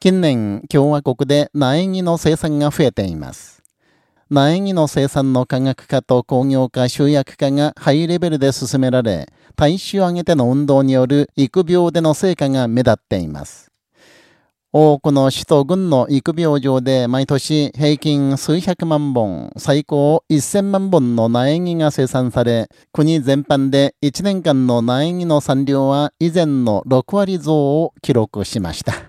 近年、共和国で苗木の生産が増えています。苗木の生産の科学化と工業化、集約化がハイレベルで進められ、大衆を挙げての運動による育苗での成果が目立っています。多くの市と軍の育苗場で毎年平均数百万本、最高1000万本の苗木が生産され、国全般で1年間の苗木の産量は以前の6割増を記録しました。